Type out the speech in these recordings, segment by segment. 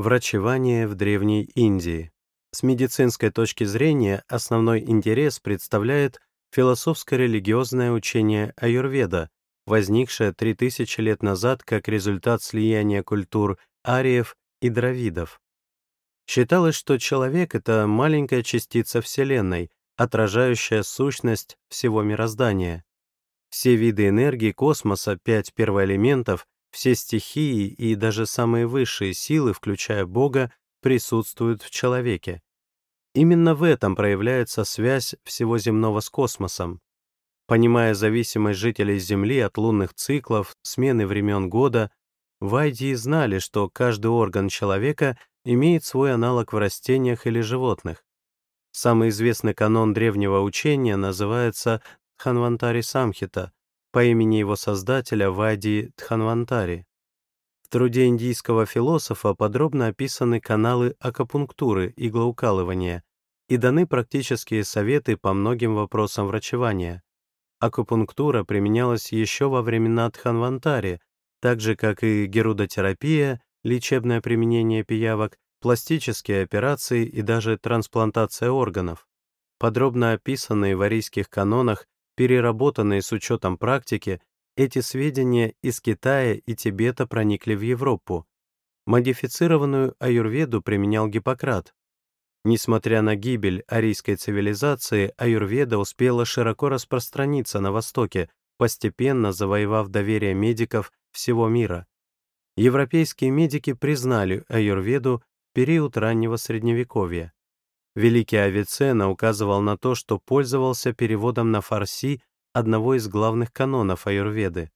Врачевание в Древней Индии. С медицинской точки зрения основной интерес представляет философско-религиозное учение аюрведа, возникшее 3000 лет назад как результат слияния культур ариев и дравидов. Считалось, что человек — это маленькая частица Вселенной, отражающая сущность всего мироздания. Все виды энергии космоса, пять первоэлементов, все стихии и даже самые высшие силы, включая Бога, присутствуют в человеке. Именно в этом проявляется связь всего земного с космосом. Понимая зависимость жителей Земли от лунных циклов, смены времен года, Вайдии знали, что каждый орган человека имеет свой аналог в растениях или животных. Самый известный канон древнего учения называется Тханвантари Самхита по имени его создателя Вайди Тханвантари. В труде индийского философа подробно описаны каналы акупунктуры, иглоукалывания, и даны практические советы по многим вопросам врачевания. Акупунктура применялась еще во времена Тханвантари, так же, как и герудотерапия, лечебное применение пиявок, пластические операции и даже трансплантация органов. Подробно описанные в арийских канонах, переработанные с учетом практики, эти сведения из Китая и Тибета проникли в Европу. Модифицированную аюрведу применял Гиппократ. Несмотря на гибель арийской цивилизации, аюрведа успела широко распространиться на Востоке, постепенно завоевав доверие медиков всего мира. Европейские медики признали аюрведу в период раннего Средневековья. Великий Авиценна указывал на то, что пользовался переводом на фарси одного из главных канонов аюрведы.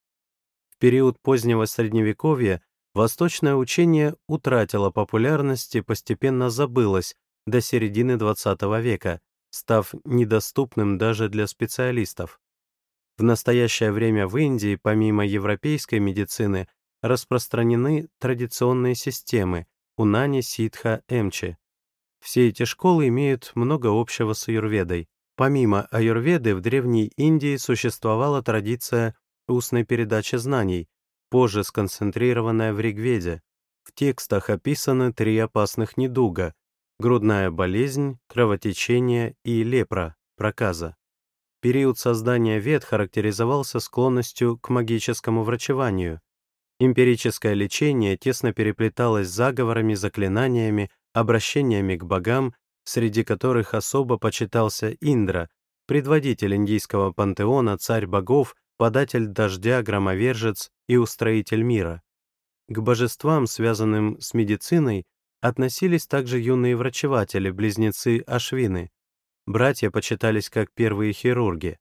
В период позднего Средневековья восточное учение утратило популярность и постепенно забылось до середины XX века, став недоступным даже для специалистов. В настоящее время в Индии, помимо европейской медицины, распространены традиционные системы Унани, Ситха, Эмчи. Все эти школы имеют много общего с аюрведой. Помимо аюрведы в Древней Индии существовала традиция устной передачи знаний, позже сконцентрированная в Ригведе. В текстах описаны три опасных недуга — грудная болезнь, кровотечение и лепра, проказа. Период создания вед характеризовался склонностью к магическому врачеванию. Эмпирическое лечение тесно переплеталось заговорами, заклинаниями, обращениями к богам, среди которых особо почитался Индра, предводитель индийского пантеона, царь богов, податель дождя, громовержец и устроитель мира. К божествам, связанным с медициной, относились также юные врачеватели, близнецы Ашвины. Братья почитались как первые хирурги.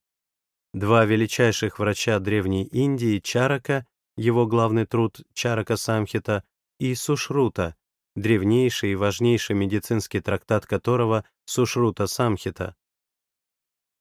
Два величайших врача Древней Индии, Чарака его главный труд Чарака Самхита, и Сушрута, древнейший и важнейший медицинский трактат которого Сушрута Самхита.